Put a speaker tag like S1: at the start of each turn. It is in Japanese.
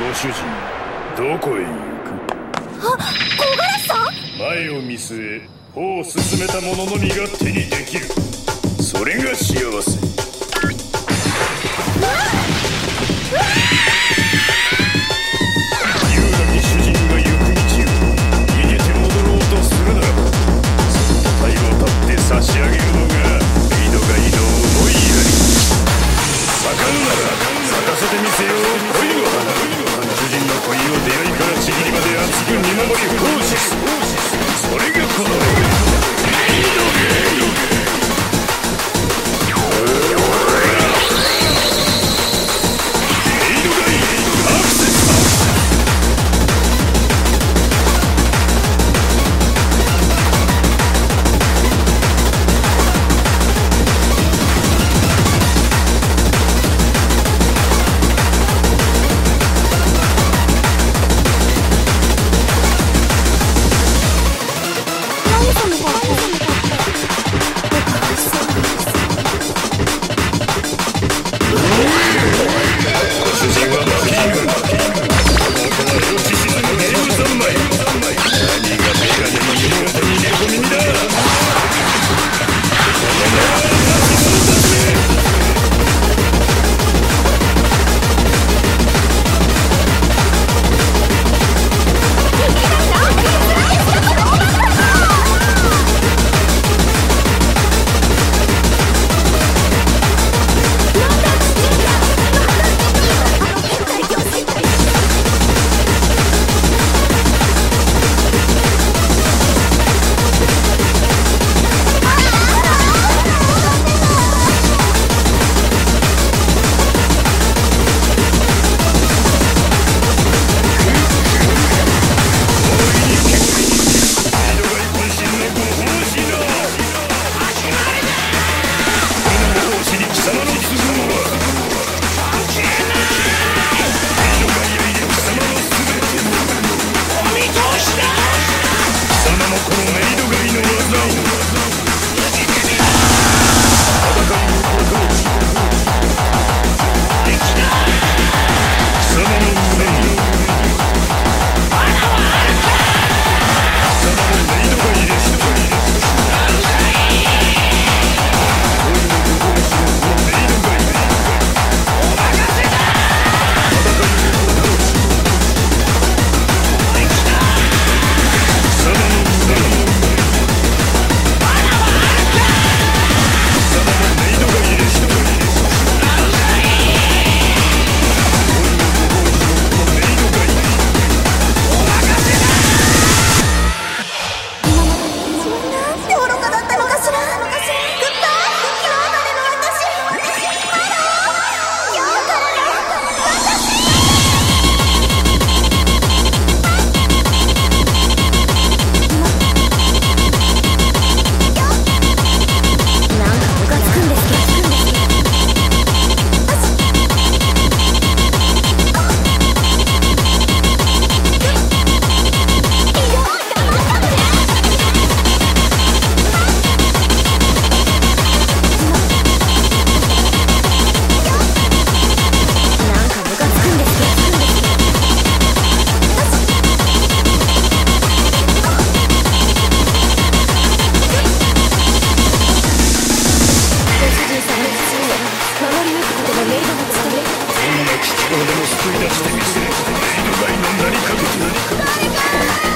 S1: ご主人どこへ行く？
S2: あ木枯らしさん？
S1: 前を見据え歩を進めた者の身勝手にできる。それが幸せ。うわっうわっをでも救い出してみせる互いの何かと何か。